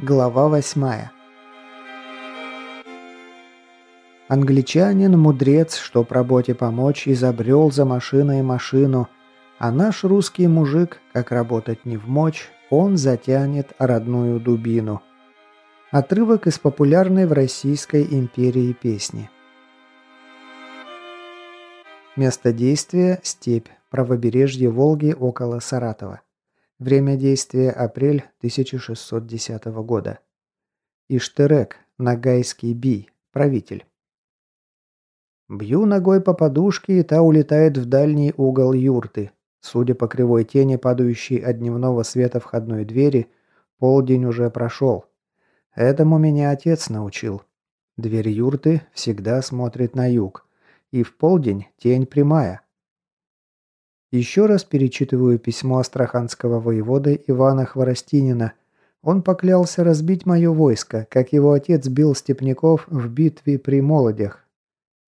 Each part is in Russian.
Глава восьмая. Англичанин, мудрец, что работе помочь, изобрел за машиной машину, а наш русский мужик, как работать не в мочь, он затянет родную дубину. Отрывок из популярной в Российской империи песни. Место действия – степь, правобережье Волги около Саратова. Время действия – апрель 1610 года. Иштерек, Нагайский бий, правитель. Бью ногой по подушке, и та улетает в дальний угол юрты. Судя по кривой тени, падающей от дневного света входной двери, полдень уже прошел. Этому меня отец научил. Дверь юрты всегда смотрит на юг. И в полдень тень прямая – еще раз перечитываю письмо астраханского воевода Ивана Хворостинина. Он поклялся разбить мое войско, как его отец бил степняков в битве при Молодях.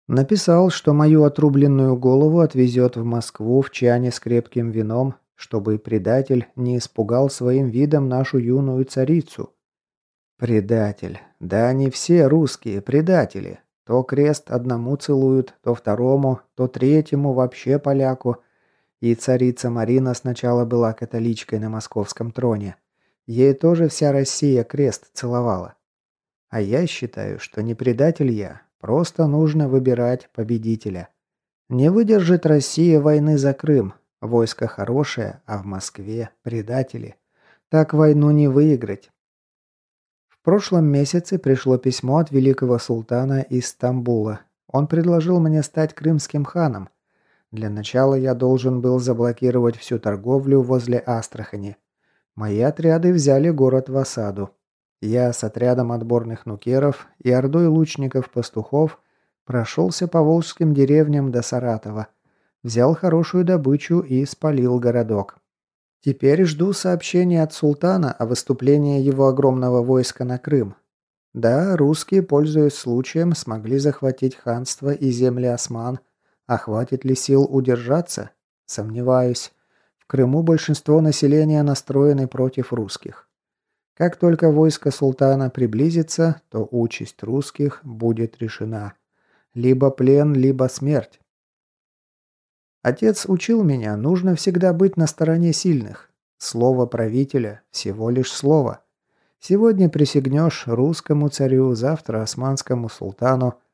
Написал, что мою отрубленную голову отвезет в Москву в чане с крепким вином, чтобы предатель не испугал своим видом нашу юную царицу. Предатель. Да они все русские предатели. То крест одному целуют, то второму, то третьему вообще поляку – и царица Марина сначала была католичкой на московском троне. Ей тоже вся Россия крест целовала. А я считаю, что не предатель я, просто нужно выбирать победителя. Не выдержит Россия войны за Крым. Войско хорошее, а в Москве предатели. Так войну не выиграть. В прошлом месяце пришло письмо от великого султана из Стамбула. Он предложил мне стать крымским ханом – для начала я должен был заблокировать всю торговлю возле Астрахани. Мои отряды взяли город в осаду. Я с отрядом отборных нукеров и ордой лучников-пастухов прошелся по волжским деревням до Саратова, взял хорошую добычу и спалил городок. Теперь жду сообщения от султана о выступлении его огромного войска на Крым. Да, русские, пользуясь случаем, смогли захватить ханство и земли осман, а хватит ли сил удержаться? Сомневаюсь. В Крыму большинство населения настроены против русских. Как только войско султана приблизится, то участь русских будет решена. Либо плен, либо смерть. Отец учил меня, нужно всегда быть на стороне сильных. Слово правителя – всего лишь слово. Сегодня присягнешь русскому царю, завтра османскому султану –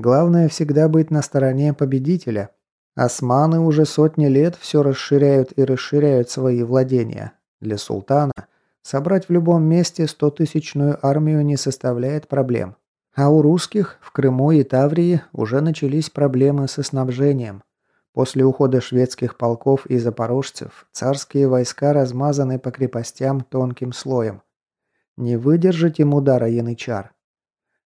Главное всегда быть на стороне победителя. Османы уже сотни лет все расширяют и расширяют свои владения. Для султана собрать в любом месте стотысячную армию не составляет проблем. А у русских в Крыму и Таврии уже начались проблемы со снабжением. После ухода шведских полков и запорожцев царские войска размазаны по крепостям тонким слоем. Не выдержать им удара янычар.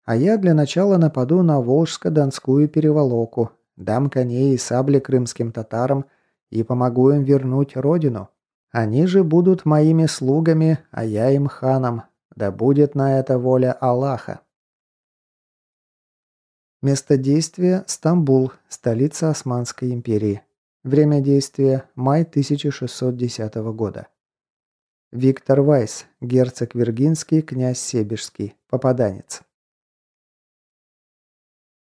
А я для начала нападу на Волжско-Донскую переволоку, дам коней и сабли крымским татарам и помогу им вернуть родину. Они же будут моими слугами, а я им ханом. Да будет на это воля Аллаха. Место действия – Стамбул, столица Османской империи. Время действия – май 1610 года. Виктор Вайс, герцог Виргинский, князь Себежский, попаданец.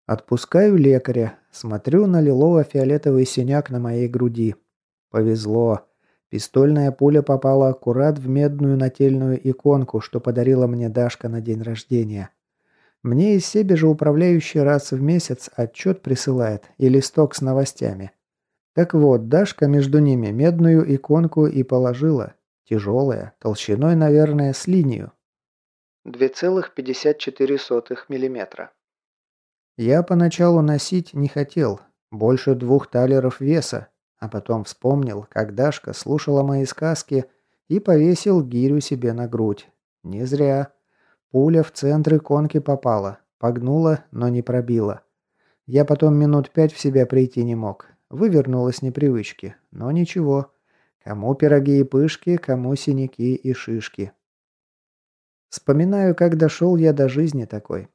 Отпускаю лекаря. Смотрю на лилово-фиолетовый синяк на моей груди. Повезло. Пистольная пуля попала аккурат в медную нательную иконку, что подарила мне Дашка на день рождения. Мне из себе же управляющий раз в месяц отчет присылает и листок с новостями. Так вот, Дашка между ними медную иконку и положила. Тяжелая, толщиной, наверное, с линию. 2,54 миллиметра. Я поначалу носить не хотел, больше двух талеров веса, а потом вспомнил, как Дашка слушала мои сказки и повесил гирю себе на грудь. Не зря. Пуля в центр иконки попала, погнула, но не пробила. Я потом минут пять в себя прийти не мог. Вывернулась непривычки, но ничего. Кому пироги и пышки, кому синяки и шишки. Вспоминаю, как дошел я до жизни такой.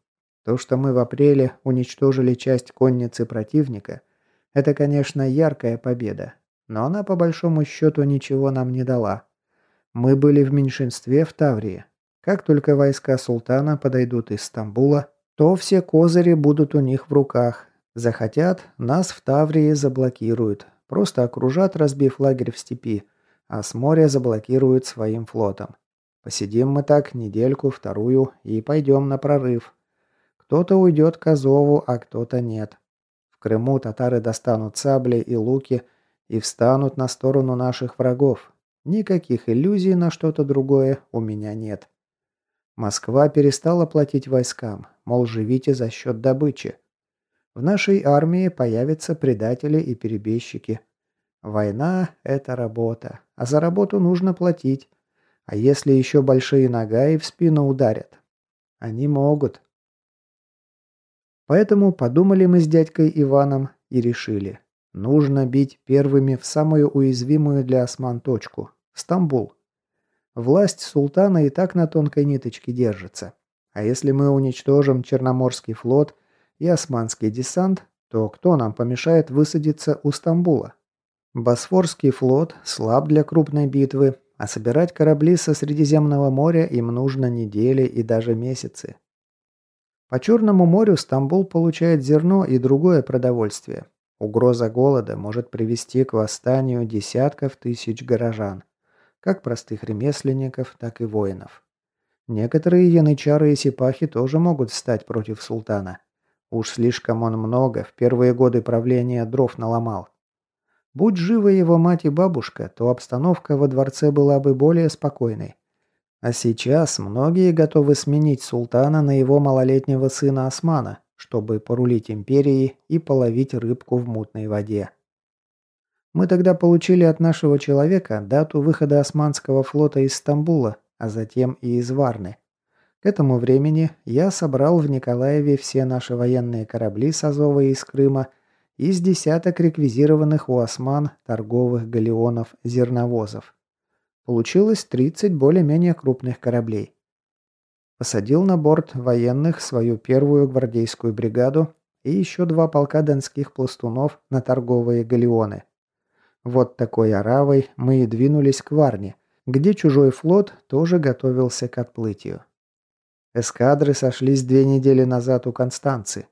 То, что мы в апреле уничтожили часть конницы противника, это, конечно, яркая победа, но она по большому счету ничего нам не дала. Мы были в меньшинстве в Таврии. Как только войска султана подойдут из Стамбула, то все козыри будут у них в руках. Захотят, нас в Таврии заблокируют. Просто окружат, разбив лагерь в степи, а с моря заблокируют своим флотом. Посидим мы так недельку, вторую и пойдем на прорыв. Кто-то уйдет к Азову, а кто-то нет. В Крыму татары достанут сабли и луки и встанут на сторону наших врагов. Никаких иллюзий на что-то другое у меня нет. Москва перестала платить войскам, мол, живите за счет добычи. В нашей армии появятся предатели и перебежчики. Война – это работа, а за работу нужно платить. А если еще большие нагаи в спину ударят? Они могут. Поэтому подумали мы с дядькой Иваном и решили. Нужно бить первыми в самую уязвимую для осман точку – Стамбул. Власть султана и так на тонкой ниточке держится. А если мы уничтожим Черноморский флот и османский десант, то кто нам помешает высадиться у Стамбула? Босфорский флот слаб для крупной битвы, а собирать корабли со Средиземного моря им нужно недели и даже месяцы. По Черному морю Стамбул получает зерно и другое продовольствие. Угроза голода может привести к восстанию десятков тысяч горожан как простых ремесленников, так и воинов. Некоторые янычары и сипахи тоже могут встать против султана. Уж слишком он много в первые годы правления дров наломал. Будь живы его мать и бабушка, то обстановка во дворце была бы более спокойной. А сейчас многие готовы сменить султана на его малолетнего сына Османа, чтобы порулить империей и половить рыбку в мутной воде. Мы тогда получили от нашего человека дату выхода османского флота из Стамбула, а затем и из Варны. К этому времени я собрал в Николаеве все наши военные корабли с Азова и из Крыма из десяток реквизированных у осман торговых галеонов-зерновозов. Получилось 30 более-менее крупных кораблей. Посадил на борт военных свою первую гвардейскую бригаду и еще два полка донских пластунов на торговые галеоны – вот такой оравой мы и двинулись к Варне, где чужой флот тоже готовился к отплытию. Эскадры сошлись две недели назад у Констанции.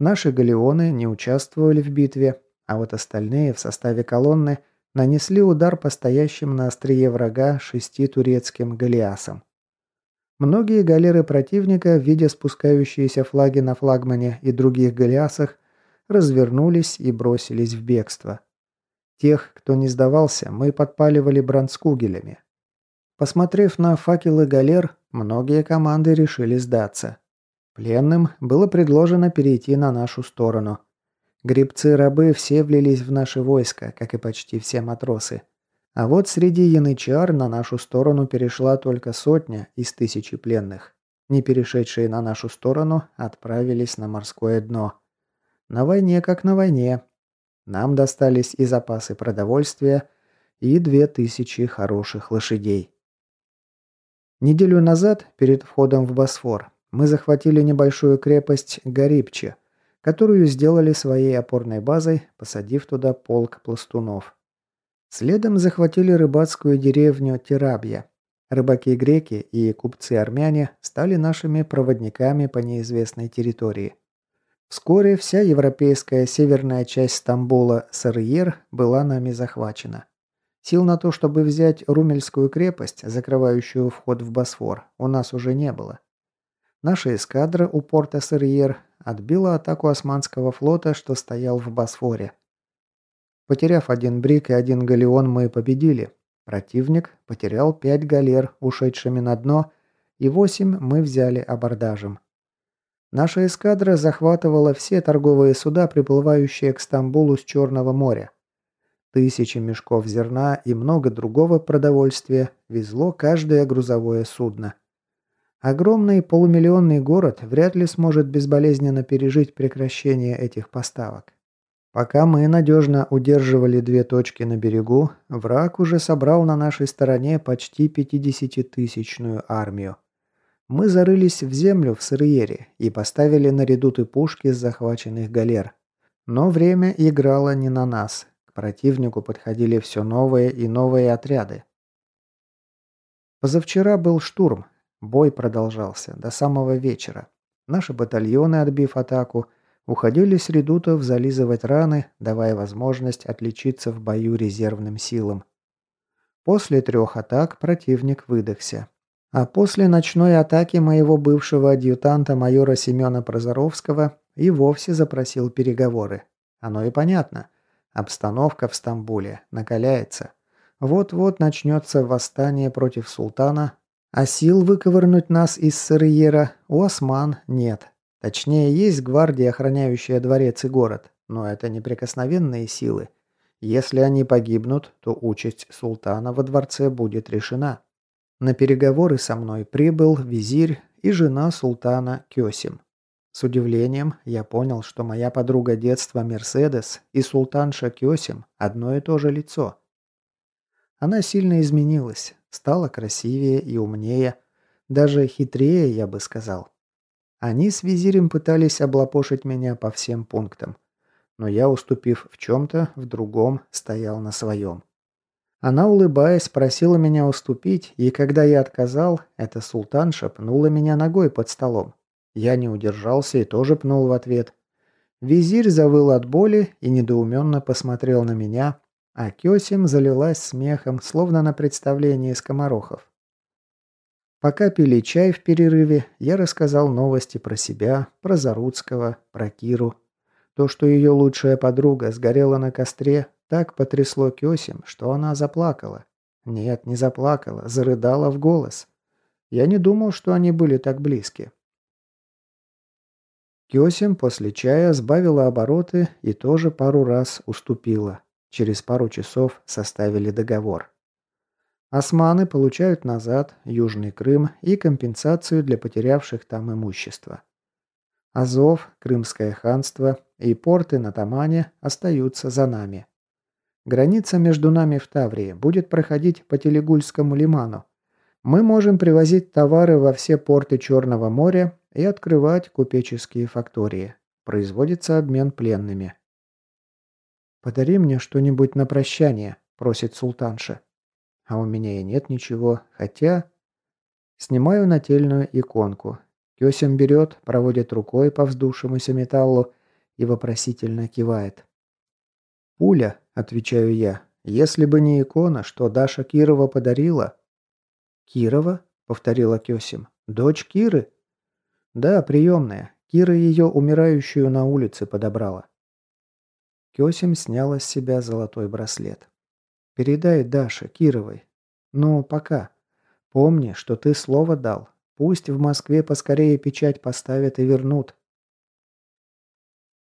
Наши галеоны не участвовали в битве, а вот остальные в составе колонны нанесли удар по стоящим на острие врага шести турецким галеасам. Многие галеры противника, видя спускающиеся флаги на флагмане и других галеасах, развернулись и бросились в бегство. Тех, кто не сдавался, мы подпаливали бронскугелями. Посмотрев на факелы галер, многие команды решили сдаться. Пленным было предложено перейти на нашу сторону. Гребцы-рабы все влились в наши войска, как и почти все матросы. А вот среди янычар на нашу сторону перешла только сотня из тысячи пленных. Не перешедшие на нашу сторону отправились на морское дно. На войне как на войне, нам достались и запасы продовольствия, и две тысячи хороших лошадей. Неделю назад, перед входом в Босфор, мы захватили небольшую крепость Гарипче, которую сделали своей опорной базой, посадив туда полк пластунов. Следом захватили рыбацкую деревню Тирабья. Рыбаки-греки и купцы-армяне стали нашими проводниками по неизвестной территории. Вскоре вся европейская северная часть Стамбула, Сарьер, была нами захвачена. Сил на то, чтобы взять Румельскую крепость, закрывающую вход в Босфор, у нас уже не было. Наша эскадра у порта Сарьер отбила атаку османского флота, что стоял в Босфоре. Потеряв один брик и один галеон, мы победили. Противник потерял пять галер, ушедшими на дно, и восемь мы взяли абордажем. Наша эскадра захватывала все торговые суда, приплывающие к Стамбулу с Черного моря. Тысячи мешков зерна и много другого продовольствия везло каждое грузовое судно. Огромный полумиллионный город вряд ли сможет безболезненно пережить прекращение этих поставок. Пока мы надежно удерживали две точки на берегу, враг уже собрал на нашей стороне почти 50-тысячную армию. Мы зарылись в землю в Сырьере и поставили на редуты пушки с захваченных галер. Но время играло не на нас. К противнику подходили все новые и новые отряды. Позавчера был штурм. Бой продолжался до самого вечера. Наши батальоны, отбив атаку, уходили с редутов зализывать раны, давая возможность отличиться в бою резервным силам. После трех атак противник выдохся. А после ночной атаки моего бывшего адъютанта майора Семена Прозоровского и вовсе запросил переговоры. Оно и понятно. Обстановка в Стамбуле накаляется. Вот-вот начнется восстание против султана, а сил выковырнуть нас из Сырыера у осман нет. Точнее, есть гвардия, охраняющая дворец и город, но это неприкосновенные силы. Если они погибнут, то участь султана во дворце будет решена. На переговоры со мной прибыл визирь и жена султана Кёсим. С удивлением я понял, что моя подруга детства Мерседес и султанша Кёсим одно и то же лицо. Она сильно изменилась, стала красивее и умнее, даже хитрее, я бы сказал. Они с визирем пытались облапошить меня по всем пунктам, но я, уступив в чем-то, в другом стоял на своем. Она, улыбаясь, просила меня уступить, и когда я отказал, эта султанша пнула меня ногой под столом. Я не удержался и тоже пнул в ответ. Визирь завыл от боли и недоуменно посмотрел на меня, а Кёсим залилась смехом, словно на представлении скоморохов. Пока пили чай в перерыве, я рассказал новости про себя, про Заруцкого, про Киру. То, что ее лучшая подруга сгорела на костре, так потрясло Кёсим, что она заплакала. Нет, не заплакала, зарыдала в голос. Я не думал, что они были так близки. Кёсим после чая сбавила обороты и тоже пару раз уступила. Через пару часов составили договор. Османы получают назад Южный Крым и компенсацию для потерявших там имущество. Азов, Крымское ханство и порты на Тамане остаются за нами. Граница между нами в Таврии будет проходить по Телегульскому лиману. Мы можем привозить товары во все порты Черного моря и открывать купеческие фактории. Производится обмен пленными. «Подари мне что-нибудь на прощание», – просит султанша. А у меня и нет ничего, хотя... Снимаю нательную иконку. Кёсим берет, проводит рукой по вздувшемуся металлу и вопросительно кивает. «Пуля», — отвечаю я. «Если бы не икона, что Даша Кирова подарила...» «Кирова?» — повторила Кёсим. «Дочь Киры?» «Да, приемная. Кира ее умирающую на улице подобрала». Кёсим сняла с себя золотой браслет. «Передай Даше, Кировой. Ну, пока. Помни, что ты слово дал. Пусть в Москве поскорее печать поставят и вернут.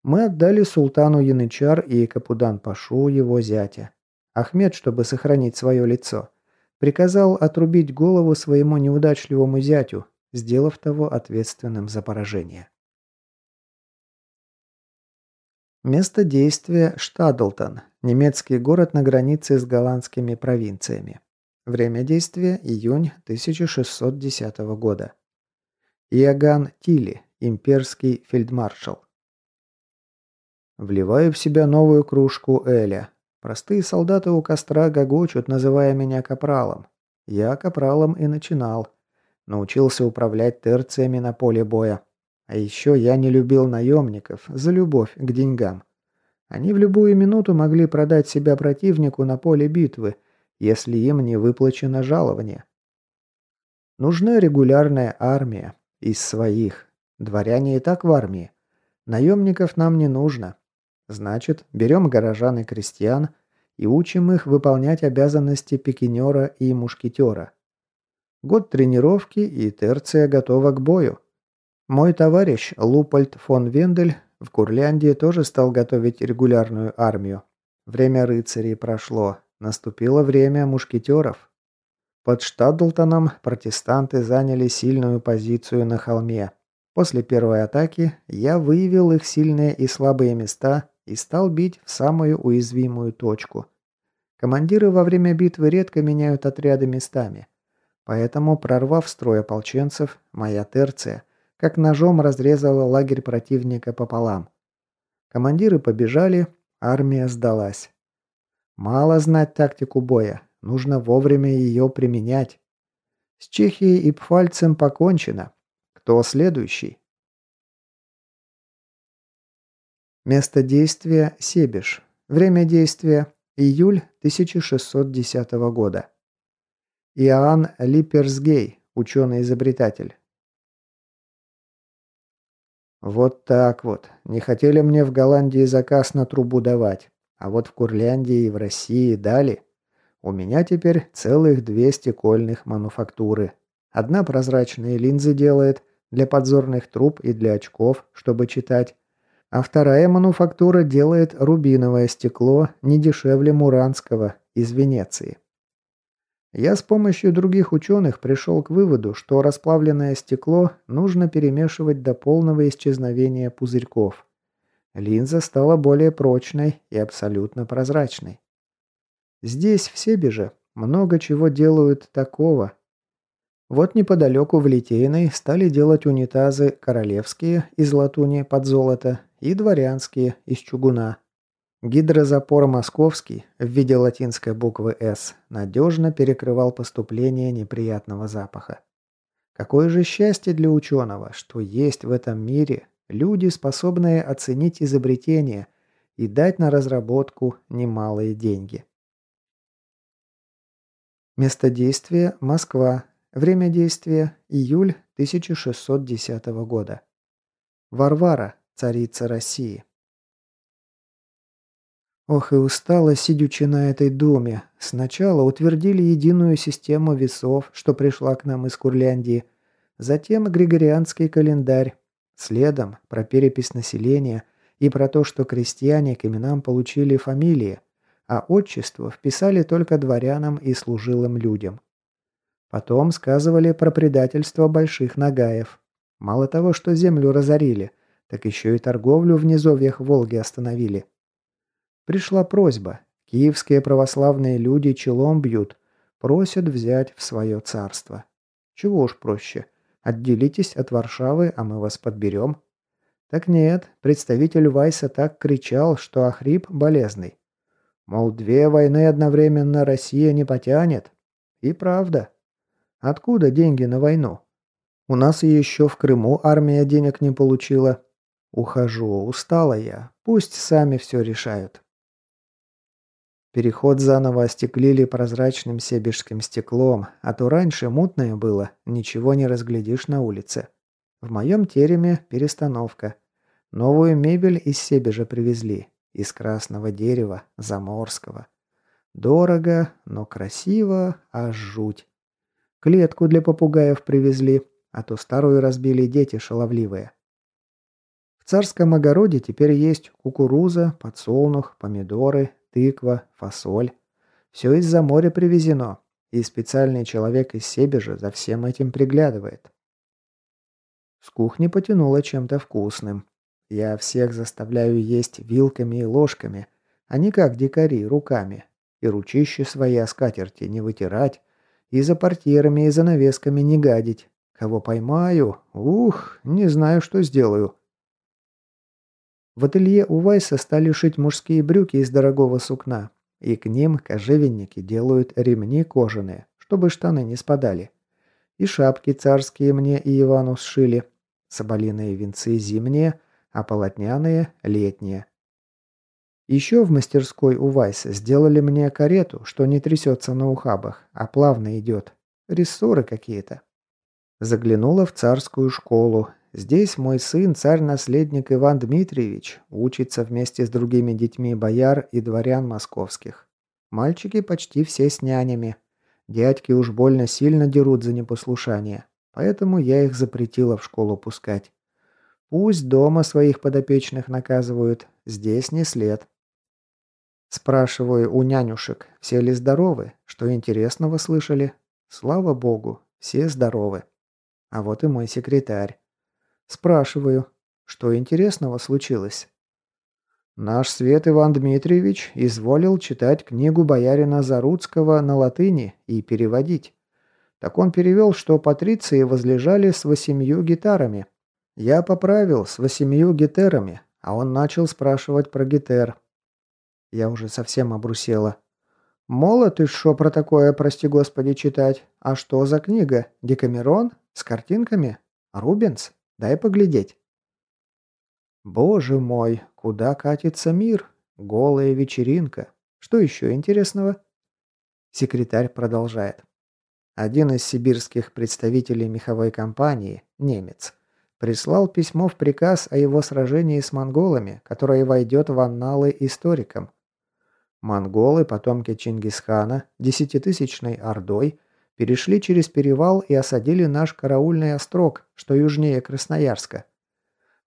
Мы отдали султану Янычар и Капудан-Пашу его зятя. Ахмед, чтобы сохранить свое лицо, приказал отрубить голову своему неудачливому зятю, сделав того ответственным за поражение. Место действия – Штадлтон, немецкий город на границе с голландскими провинциями. Время действия – июнь 1610 года. Иоганн Тилли, имперский фельдмаршал. Вливаю в себя новую кружку Эля. Простые солдаты у костра гогочут, называя меня капралом. Я капралом и начинал. Научился управлять терциями на поле боя. А еще я не любил наемников за любовь к деньгам. Они в любую минуту могли продать себя противнику на поле битвы, если им не выплачено жалование. Нужна регулярная армия. Из своих. Дворяне и так в армии. Наемников нам не нужно. Значит, берем горожан и крестьян и учим их выполнять обязанности пикинера и мушкетера. Год тренировки и терция готова к бою. Мой товарищ Лупольд фон Вендель в Курляндии тоже стал готовить регулярную армию. Время рыцарей прошло. Наступило время мушкетеров. Под Штадлтоном протестанты заняли сильную позицию на холме. После первой атаки я выявил их сильные и слабые места и стал бить в самую уязвимую точку. Командиры во время битвы редко меняют отряды местами. Поэтому, прорвав строй ополченцев, моя терция, как ножом разрезала лагерь противника пополам. Командиры побежали, армия сдалась. Мало знать тактику боя, нужно вовремя ее применять. С Чехией и Пфальцем покончено. Кто следующий? Место действия – Себеж. Время действия – июль 1610 года. Иоанн Липерсгей, ученый-изобретатель. Вот так вот. Не хотели мне в Голландии заказ на трубу давать. А вот в Курляндии и в России дали. У меня теперь целых две стекольных мануфактуры. Одна прозрачные линзы делает для подзорных труб и для очков, чтобы читать. А вторая мануфактура делает рубиновое стекло не дешевле муранского из Венеции. Я с помощью других ученых пришел к выводу, что расплавленное стекло нужно перемешивать до полного исчезновения пузырьков. Линза стала более прочной и абсолютно прозрачной. Здесь, в Себеже, много чего делают такого. Вот неподалеку в Литейной стали делать унитазы королевские из латуни под золото и дворянские из чугуна. Гидрозапор московский в виде латинской буквы «С» надежно перекрывал поступление неприятного запаха. Какое же счастье для ученого, что есть в этом мире люди, способные оценить изобретение и дать на разработку немалые деньги. Место действия – Москва. Время действия – июль 1610 года. Варвара, царица России. Ох и устала, сидячи на этой доме. Сначала утвердили единую систему весов, что пришла к нам из Курляндии. Затем Григорианский календарь. Следом про перепись населения и про то, что крестьяне к именам получили фамилии, а отчество вписали только дворянам и служилым людям. Потом сказывали про предательство больших нагаев. Мало того, что землю разорили, так еще и торговлю в низовьях Волги остановили. Пришла просьба. Киевские православные люди челом бьют. Просят взять в свое царство. Чего уж проще. Отделитесь от Варшавы, а мы вас подберем. Так нет, представитель Вайса так кричал, что охрип болезный. Мол, две войны одновременно Россия не потянет. И правда. Откуда деньги на войну? У нас еще в Крыму армия денег не получила. Ухожу, устала я. Пусть сами все решают. Переход заново остеклили прозрачным себежским стеклом, а то раньше мутное было, ничего не разглядишь на улице. В моем тереме перестановка. Новую мебель из Себежа привезли. Из красного дерева, заморского. Дорого, но красиво, аж жуть. Клетку для попугаев привезли, а то старую разбили дети шаловливые. В царском огороде теперь есть кукуруза, подсолнух, помидоры, тыква, фасоль. Все из-за моря привезено, и специальный человек из Себежа за всем этим приглядывает. С кухни потянуло чем-то вкусным. Я всех заставляю есть вилками и ложками, а не как дикари, руками. И ручищи свои о скатерти не вытирать, и за портьерами и занавесками не гадить. Кого поймаю, ух, не знаю, что сделаю. В ателье у Вайса стали шить мужские брюки из дорогого сукна, и к ним кожевенники делают ремни кожаные, чтобы штаны не спадали. И шапки царские мне и Ивану сшили, соболиные венцы зимние, а полотняные – летние. Еще в мастерской у Вайса сделали мне карету, что не трясется на ухабах, а плавно идет. Рессоры какие-то. Заглянула в царскую школу, Здесь мой сын, царь-наследник Иван Дмитриевич, учится вместе с другими детьми бояр и дворян московских. Мальчики почти все с нянями. Дядьки уж больно сильно дерут за непослушание, поэтому я их запретила в школу пускать. Пусть дома своих подопечных наказывают, здесь не след. Спрашиваю у нянюшек, все ли здоровы, что интересного слышали. Слава богу, все здоровы. А вот и мой секретарь. Спрашиваю, что интересного случилось? Наш свет Иван Дмитриевич изволил читать книгу боярина Заруцкого на латыни и переводить. Так он перевел, что патриции возлежали с восемью гитарами. Я поправил с восемью гитерами, а он начал спрашивать про гитер. Я уже совсем обрусела. Мало ты шо про такое, прости господи, читать? А что за книга? Декамерон? С картинками? Рубенс? Дай поглядеть. Боже мой, куда катится мир? Голая вечеринка. Что еще интересного? Секретарь продолжает. Один из сибирских представителей меховой компании, немец, прислал письмо в приказ о его сражении с монголами, которое войдет в анналы историкам. Монголы, потомки Чингисхана, десятитысячной ордой, перешли через перевал и осадили наш караульный острог, что южнее Красноярска.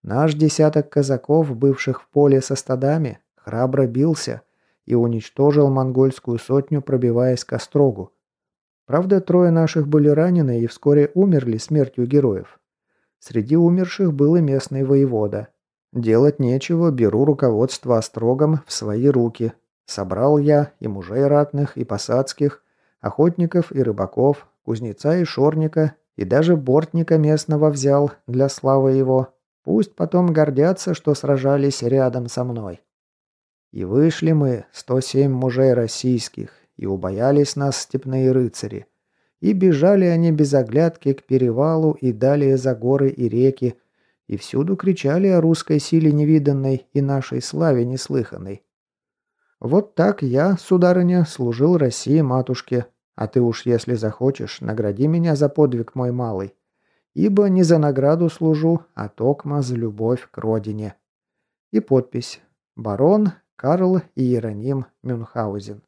Наш десяток казаков, бывших в поле со стадами, храбро бился и уничтожил монгольскую сотню, пробиваясь к острогу. Правда, трое наших были ранены и вскоре умерли смертью героев. Среди умерших был и местный воевода. Делать нечего, беру руководство острогом в свои руки. Собрал я и мужей ратных, и посадских, охотников и рыбаков, кузнеца и шорника, и даже бортника местного взял для славы его. Пусть потом гордятся, что сражались рядом со мной. И вышли мы, 107 мужей российских, и убоялись нас степные рыцари. И бежали они без оглядки к перевалу и далее за горы и реки, и всюду кричали о русской силе невиданной и нашей славе неслыханной. Вот так я, сударыня, служил России матушке, а ты уж, если захочешь, награди меня за подвиг мой малый. Ибо не за награду служу, а токма за любовь к родине. И подпись. Барон Карл Иероним Мюнхгаузен.